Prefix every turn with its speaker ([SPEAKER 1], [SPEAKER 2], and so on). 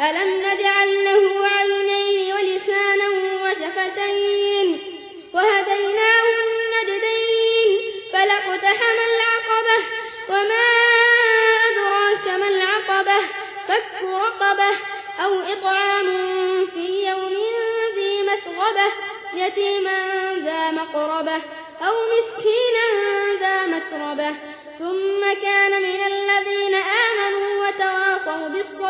[SPEAKER 1] ألم نجعل له عينين ولسانا وشفتين وهديناه النجدين فلأقتحم العقبة وما أدراك ما العقبة فك رقبة أو إطعام في يوم ذي مسغبة يتيما ذا مقربة أو مسكينا ذا متربة